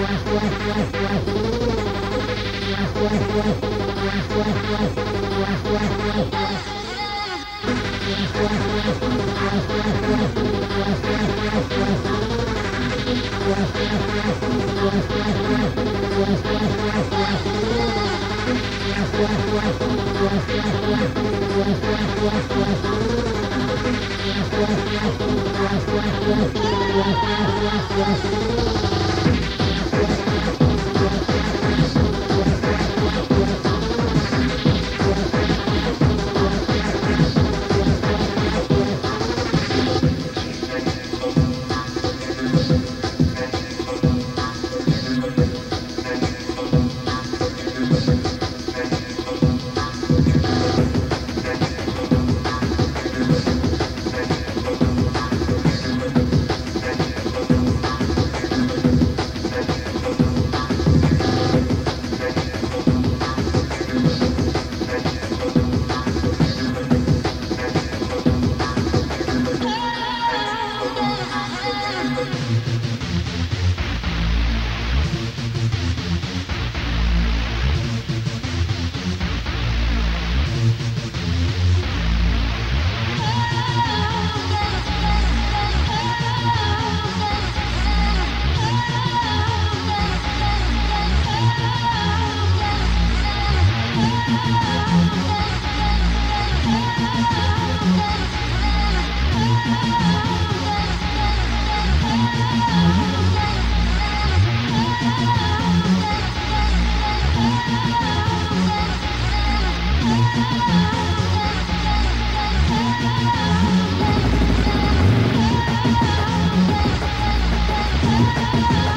Thank Bye.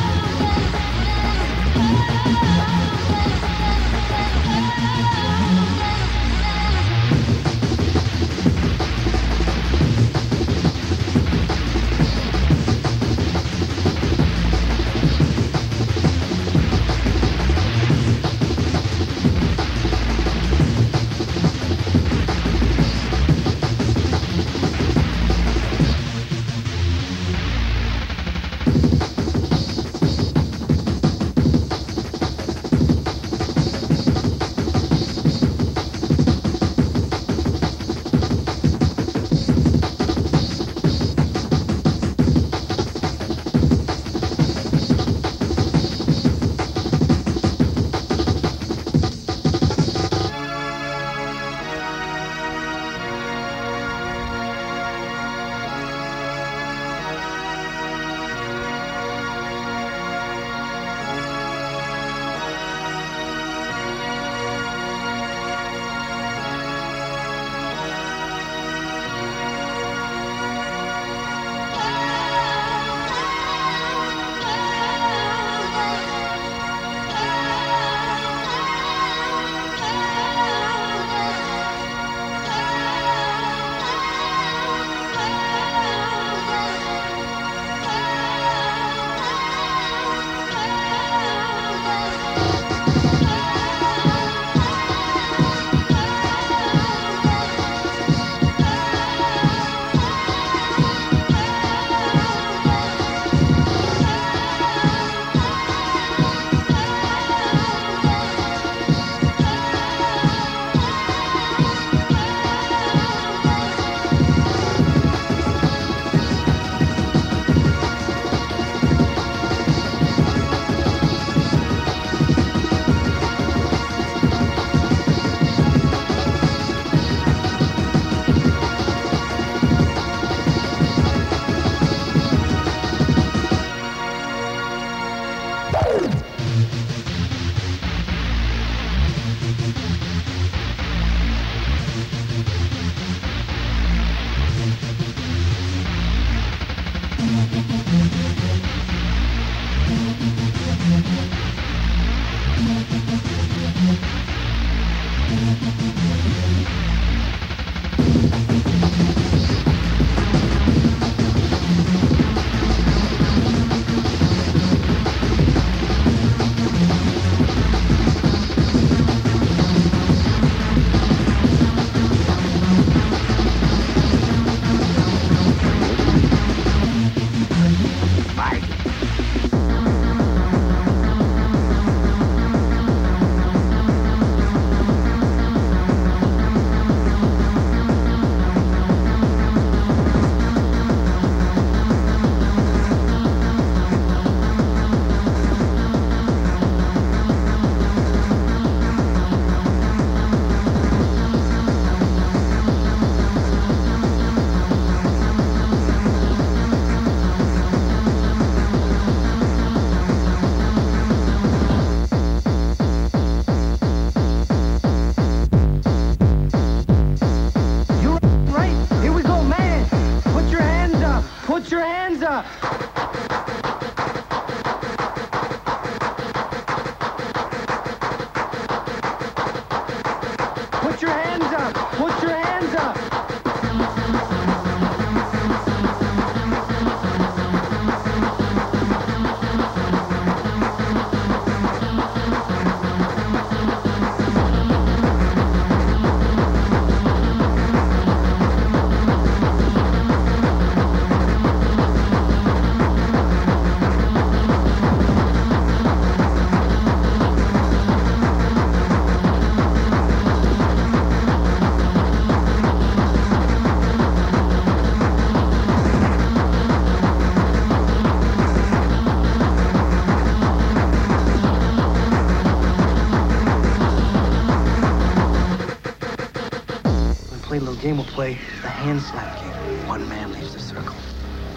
One man leaves the circle.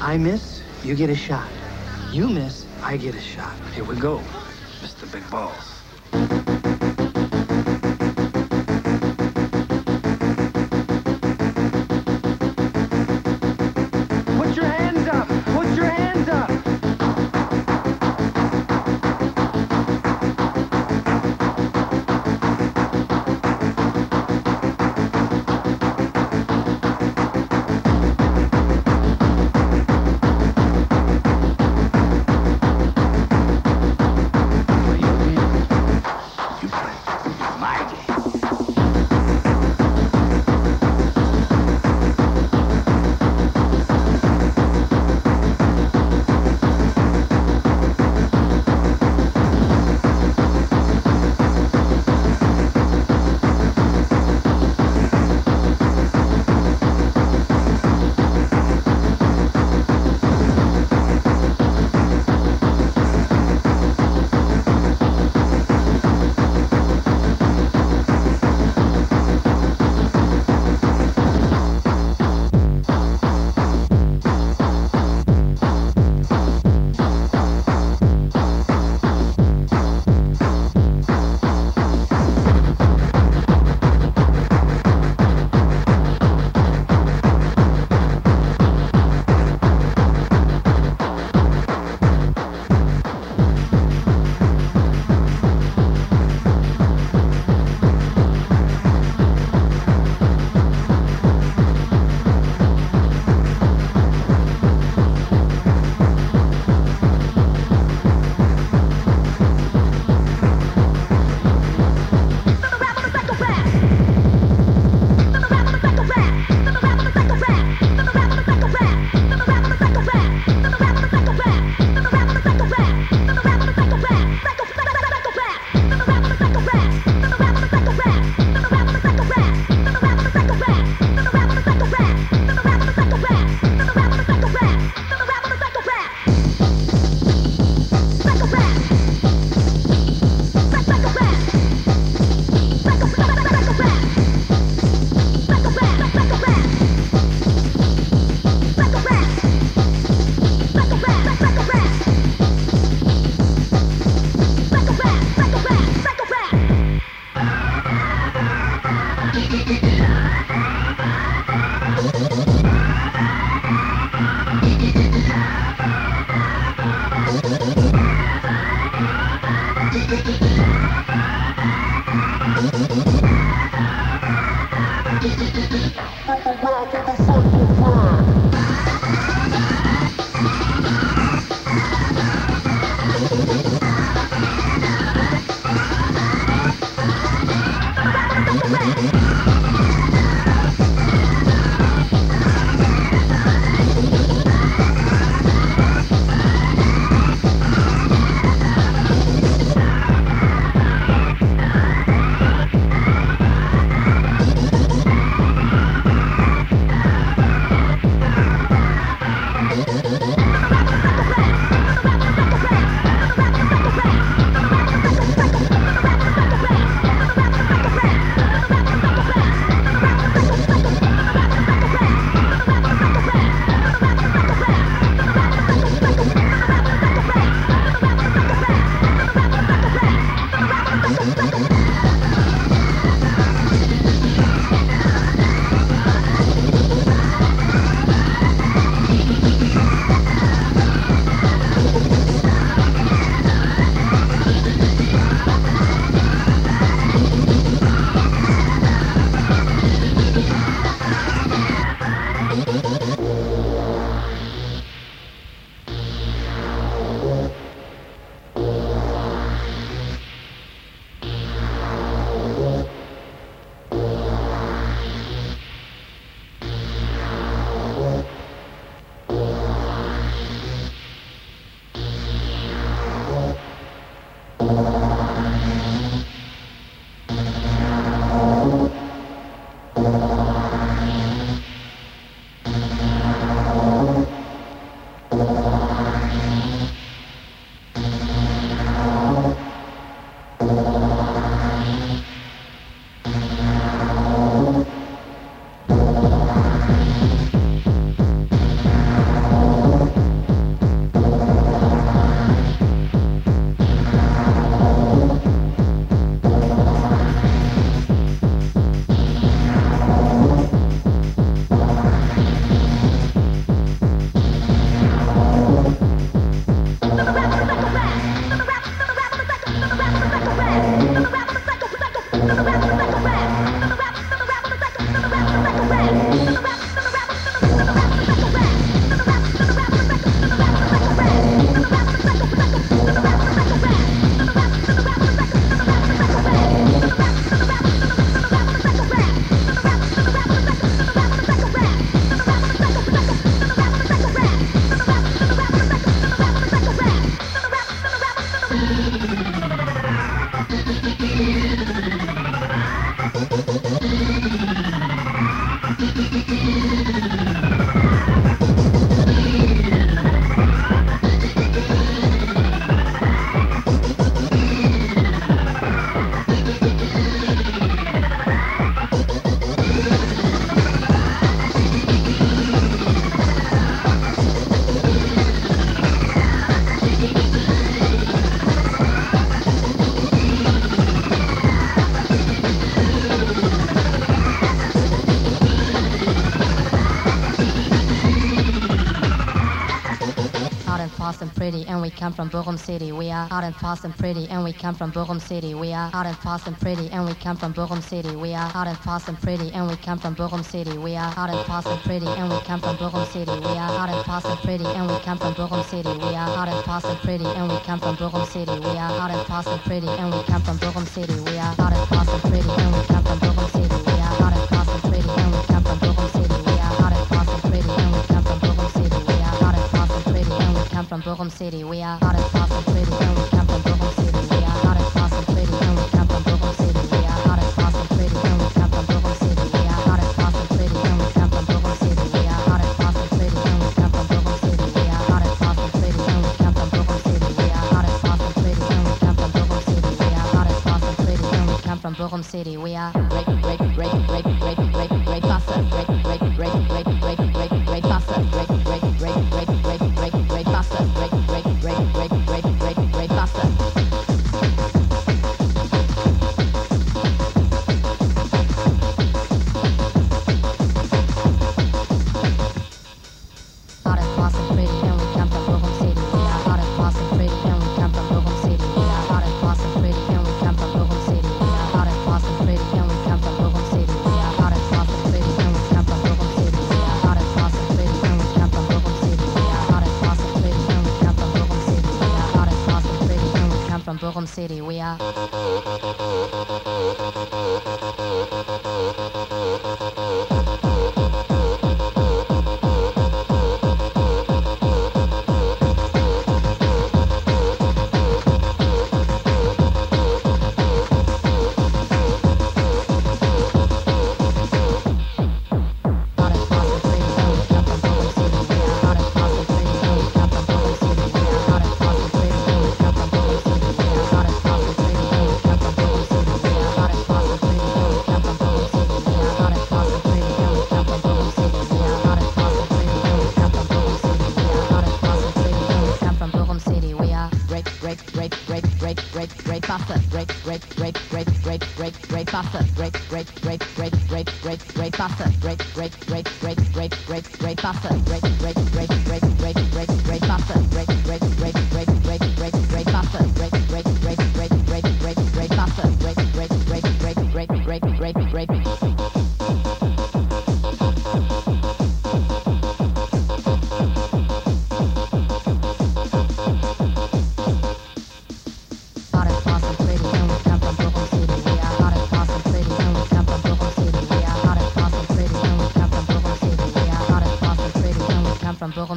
I miss, you get a shot. You miss, I get a shot. Here we go, we come from Bochum City. We are hard and fast and pretty, and we come from Bochum City. We are hard and fast and pretty, and we come from Bochum City. We are hard and fast and pretty, and we come from Bochum City. We are hard and fast and pretty, and we come from Bochum City. We are hard and fast and pretty, and we come from Bochum City. We are hard and fast and pretty, and we come from Bochum City. We are hard and fast and pretty, and we come from Bochum City. We are hard and fast and pretty, and we come from Bochum City. from Brooklyn City. We are hot as possible, pretty, and we come from Brooklyn City. We are hot as possible, pretty, and we come from Brooklyn City. We are hot as possible, pretty, and we come from Brooklyn City. We are hot as possible, pretty, and we come from Brooklyn City. We are hot as possible, pretty, and we come from Brooklyn City. We are hot as possible, pretty, and we come from Brooklyn City. We are hot as possible, pretty, and we come from Brooklyn City. We are hot as possible, pretty, and we come from Brooklyn City. We are. Oregon City. We are. break, break.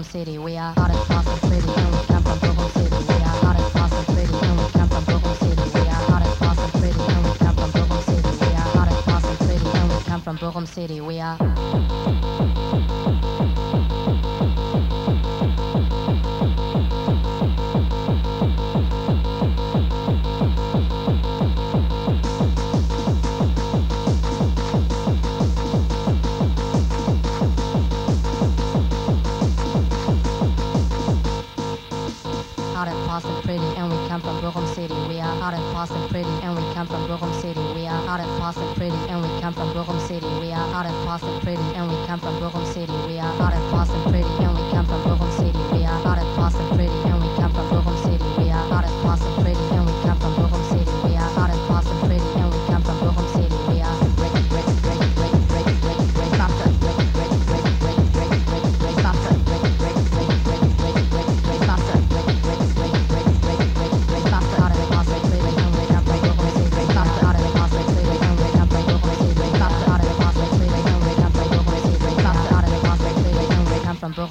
City. We are hot as awesome pretty. We come from City. We are hot awesome pretty. We come from City. We are hot awesome pretty. We come from City. We are hot awesome pretty. We come from Bochum City. We are. from Brooklyn City. We are out of Boston pretty and we come from Brooklyn City. We are out of Boston pretty and we come from Brooklyn City.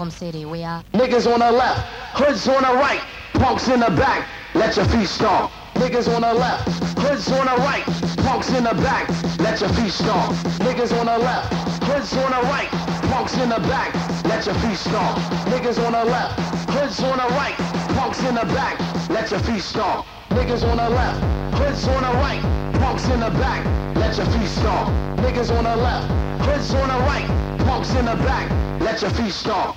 Harlem City. We are niggas on the left, hoods on the right, punks in the back. Let your feet stomp. Niggas on the left, hoods on the right, punks in the back. Let your feet stomp. Niggas on the left, hoods on the right, punks in the back. Let your feet stomp. Niggas on the left, hoods on the right, punks in the back. Let your feet stomp. Niggas on the left, hoods on the right, punks in the back. Let your feet stomp. Niggas on the left, hoods on the right, punks in the back. Let your feet stomp.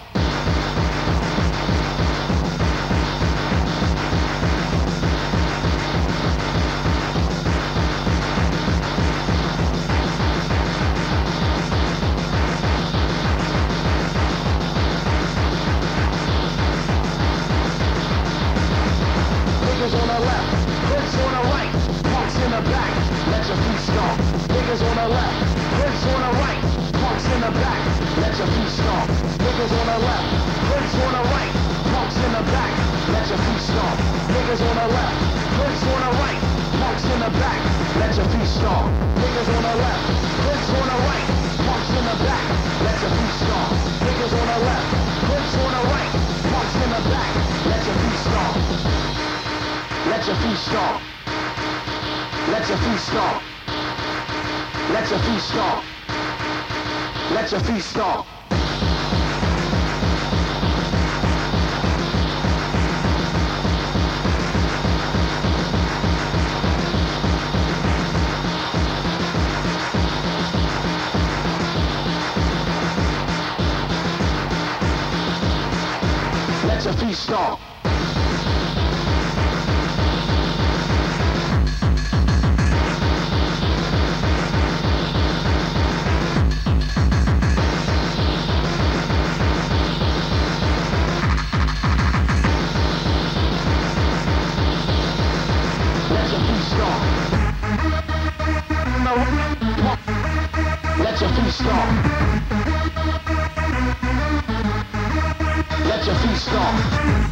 the left, hoods on the right, punks in the back, let your feet stomp. Niggas on the left, hoods on the right, punks in the back, let your feet stomp. Niggas on the left, hoods on the right, punks in the back, let your feet stomp. Niggas on the left, hoods on the right, punks in the back, let your feet stomp. Niggas on the left, hoods on the right, punks in the back, let your feet stomp. Let your feet stomp. Let your feet stomp. Let your feet stomp. Let your feet stomp. Let your feet stomp. Stomp. Let your feet stomp.